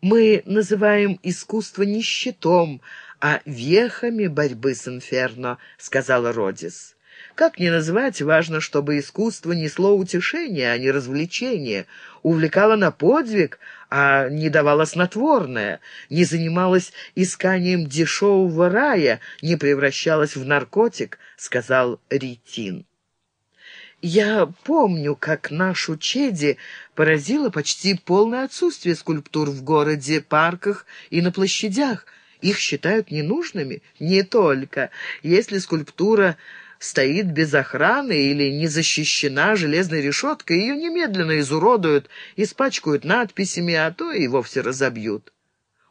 Мы называем искусство не а вехами борьбы с инферно», — сказала Родис. Как ни называть, важно, чтобы искусство несло утешение, а не развлечение, увлекало на подвиг, а не давало снотворное, не занималось исканием дешевого рая, не превращалось в наркотик, сказал Ритин. Я помню, как нашу Чеди поразило почти полное отсутствие скульптур в городе, парках и на площадях. Их считают ненужными? Не только. Если скульптура стоит без охраны или не защищена железной решеткой, ее немедленно изуродуют, испачкают надписями, а то и вовсе разобьют.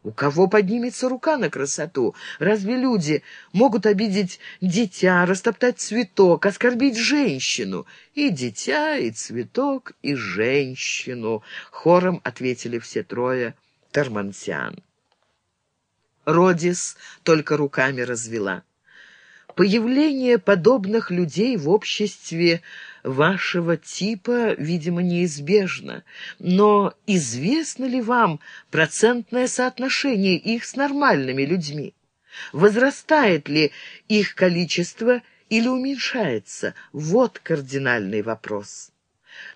У кого поднимется рука на красоту? Разве люди могут обидеть дитя, растоптать цветок, оскорбить женщину? И дитя, и цветок, и женщину, хором ответили все трое Тармансиан. Родис только руками развела. Появление подобных людей в обществе вашего типа, видимо, неизбежно. Но известно ли вам процентное соотношение их с нормальными людьми? Возрастает ли их количество или уменьшается? Вот кардинальный вопрос.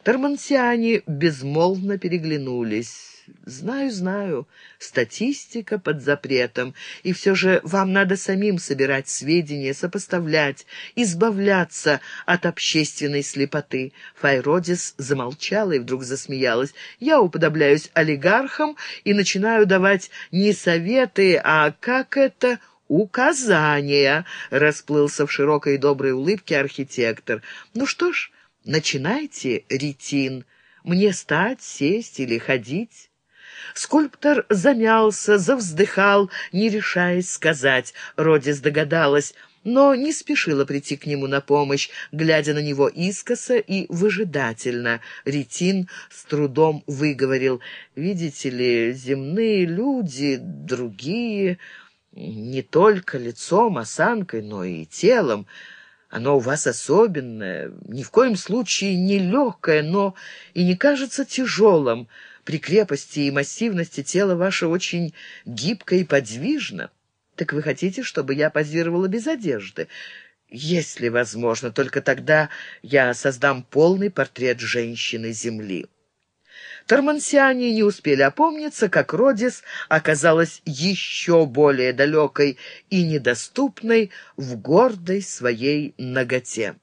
Тормансиане безмолвно переглянулись. «Знаю, знаю. Статистика под запретом. И все же вам надо самим собирать сведения, сопоставлять, избавляться от общественной слепоты». Файродис замолчала и вдруг засмеялась. «Я уподобляюсь олигархам и начинаю давать не советы, а как это...» «Указания!» — расплылся в широкой доброй улыбке архитектор. «Ну что ж, начинайте, ретин. Мне стать, сесть или ходить?» Скульптор замялся, завздыхал, не решаясь сказать. Родис догадалась, но не спешила прийти к нему на помощь, глядя на него искоса и выжидательно. Ретин с трудом выговорил. «Видите ли, земные люди, другие, не только лицом, осанкой, но и телом». Оно у вас особенное, ни в коем случае не легкое, но и не кажется тяжелым. При крепости и массивности тела ваше очень гибко и подвижно. Так вы хотите, чтобы я позировала без одежды? Если возможно, только тогда я создам полный портрет женщины Земли». Тормансиане не успели опомниться, как Родис оказалась еще более далекой и недоступной в гордой своей ноготе.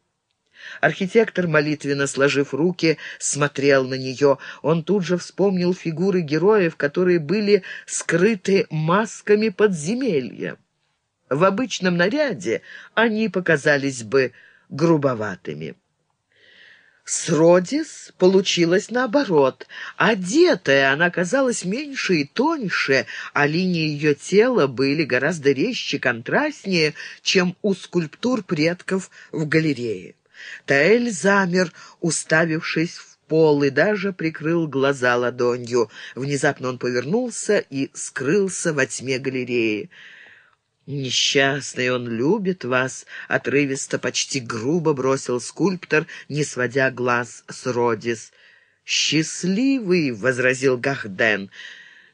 Архитектор, молитвенно сложив руки, смотрел на нее. Он тут же вспомнил фигуры героев, которые были скрыты масками подземелья. В обычном наряде они показались бы грубоватыми. С Родис получилось наоборот. Одетая она казалась меньше и тоньше, а линии ее тела были гораздо резче, контрастнее, чем у скульптур предков в галерее. Таэль замер, уставившись в пол, и даже прикрыл глаза ладонью. Внезапно он повернулся и скрылся во тьме галереи. «Несчастный он любит вас», — отрывисто, почти грубо бросил скульптор, не сводя глаз с Родис. «Счастливый», — возразил Gahdен.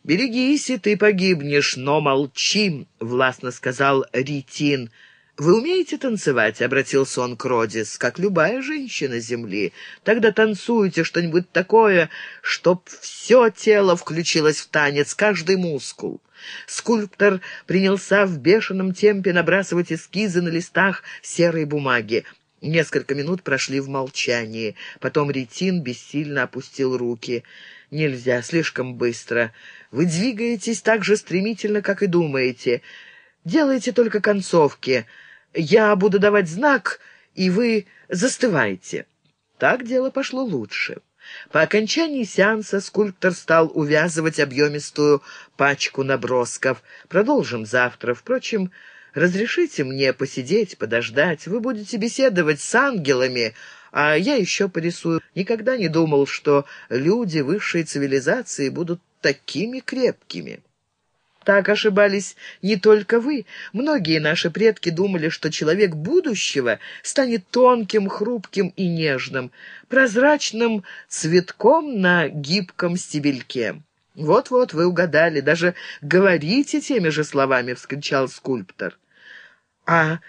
«Берегись, и ты погибнешь, но молчи», — властно сказал Ритин. «Вы умеете танцевать?» — обратился он к Родис, как любая женщина Земли. «Тогда танцуйте что-нибудь такое, чтоб все тело включилось в танец, каждый мускул». Скульптор принялся в бешеном темпе набрасывать эскизы на листах серой бумаги. Несколько минут прошли в молчании. Потом Ретин бессильно опустил руки. «Нельзя, слишком быстро. Вы двигаетесь так же стремительно, как и думаете. Делайте только концовки». Я буду давать знак, и вы застываете». Так дело пошло лучше. По окончании сеанса скульптор стал увязывать объемистую пачку набросков. Продолжим завтра. Впрочем, разрешите мне посидеть, подождать. Вы будете беседовать с ангелами, а я еще порисую. Никогда не думал, что люди высшей цивилизации будут такими крепкими». Так ошибались не только вы. Многие наши предки думали, что человек будущего станет тонким, хрупким и нежным, прозрачным цветком на гибком стебельке. «Вот-вот, вы угадали, даже говорите теми же словами», — вскричал скульптор. «А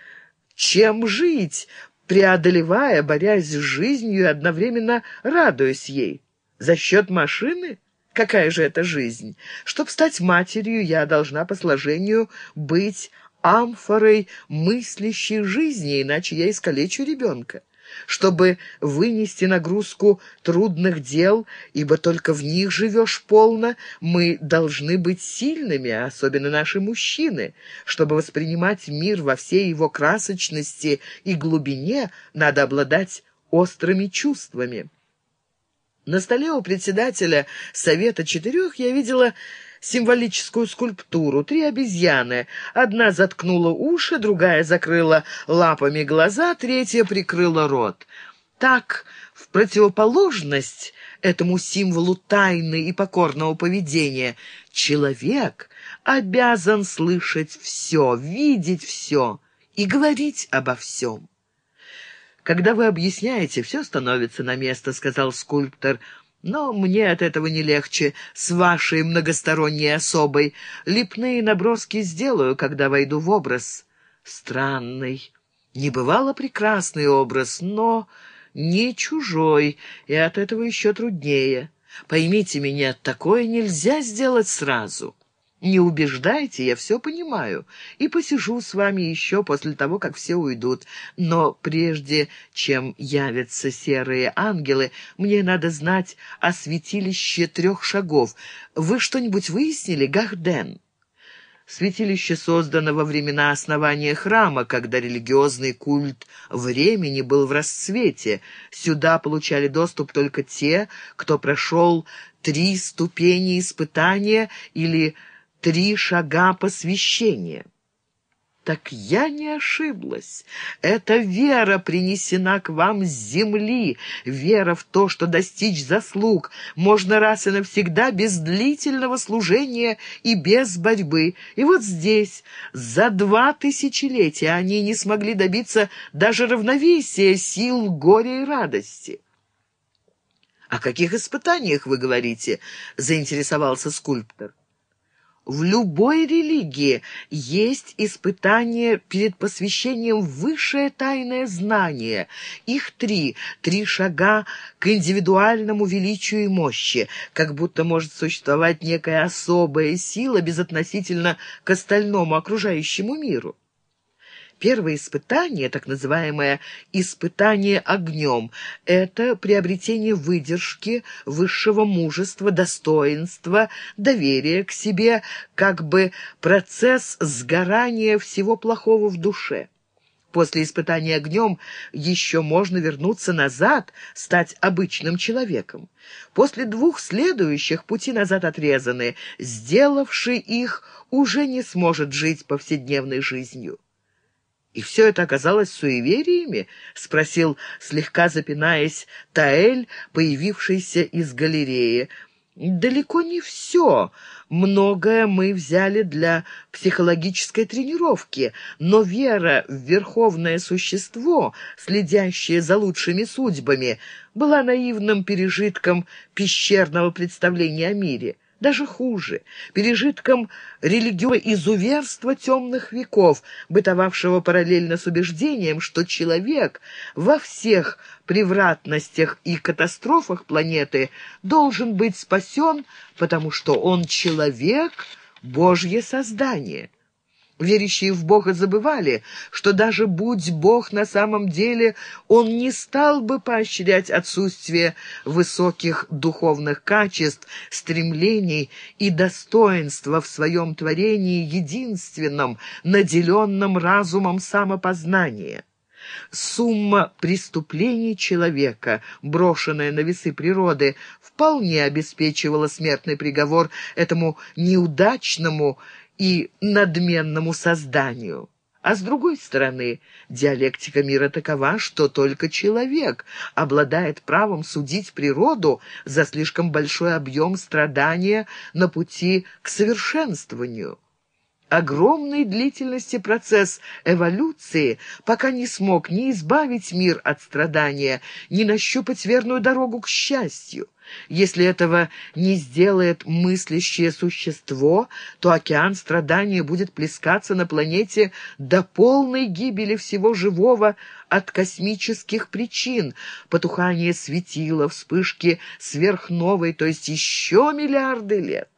чем жить, преодолевая, борясь с жизнью и одновременно радуясь ей? За счет машины?» Какая же это жизнь? Чтоб стать матерью, я должна по сложению быть амфорой мыслящей жизни, иначе я искалечу ребенка. Чтобы вынести нагрузку трудных дел, ибо только в них живешь полно, мы должны быть сильными, особенно наши мужчины. Чтобы воспринимать мир во всей его красочности и глубине, надо обладать острыми чувствами. На столе у председателя Совета Четырех я видела символическую скульптуру. Три обезьяны. Одна заткнула уши, другая закрыла лапами глаза, третья прикрыла рот. Так, в противоположность этому символу тайны и покорного поведения, человек обязан слышать все, видеть все и говорить обо всем. «Когда вы объясняете, все становится на место», — сказал скульптор. «Но мне от этого не легче. С вашей многосторонней особой лепные наброски сделаю, когда войду в образ. Странный, небывало прекрасный образ, но не чужой, и от этого еще труднее. Поймите меня, такое нельзя сделать сразу». Не убеждайте, я все понимаю, и посижу с вами еще после того, как все уйдут. Но прежде чем явятся серые ангелы, мне надо знать о святилище трех шагов. Вы что-нибудь выяснили, Гахден?» Святилище создано во времена основания храма, когда религиозный культ времени был в расцвете. Сюда получали доступ только те, кто прошел три ступени испытания или три шага посвящения. Так я не ошиблась. Эта вера принесена к вам с земли, вера в то, что достичь заслуг можно раз и навсегда без длительного служения и без борьбы. И вот здесь, за два тысячелетия, они не смогли добиться даже равновесия сил горя и радости. «О каких испытаниях вы говорите?» — заинтересовался скульптор. В любой религии есть испытание перед посвящением высшее тайное знание. Их три, три шага к индивидуальному величию и мощи, как будто может существовать некая особая сила безотносительно к остальному окружающему миру. Первое испытание, так называемое «испытание огнем», это приобретение выдержки, высшего мужества, достоинства, доверия к себе, как бы процесс сгорания всего плохого в душе. После испытания огнем еще можно вернуться назад, стать обычным человеком. После двух следующих пути назад отрезаны, сделавший их уже не сможет жить повседневной жизнью. «И все это оказалось суевериями?» — спросил, слегка запинаясь, Таэль, появившийся из галереи. «Далеко не все. Многое мы взяли для психологической тренировки, но вера в верховное существо, следящее за лучшими судьбами, была наивным пережитком пещерного представления о мире» даже хуже, пережитком религиозного изуверства темных веков, бытовавшего параллельно с убеждением, что человек во всех превратностях и катастрофах планеты должен быть спасен, потому что он человек, Божье создание. Верящие в Бога забывали, что даже будь Бог на самом деле, он не стал бы поощрять отсутствие высоких духовных качеств, стремлений и достоинства в своем творении единственном, наделенном разумом самопознания. Сумма преступлений человека, брошенная на весы природы, вполне обеспечивала смертный приговор этому неудачному и надменному созданию. А с другой стороны, диалектика мира такова, что только человек обладает правом судить природу за слишком большой объем страдания на пути к совершенствованию. Огромной длительности процесс эволюции пока не смог ни избавить мир от страдания, ни нащупать верную дорогу к счастью. Если этого не сделает мыслящее существо, то океан страдания будет плескаться на планете до полной гибели всего живого от космических причин, потухания светила, вспышки сверхновой, то есть еще миллиарды лет.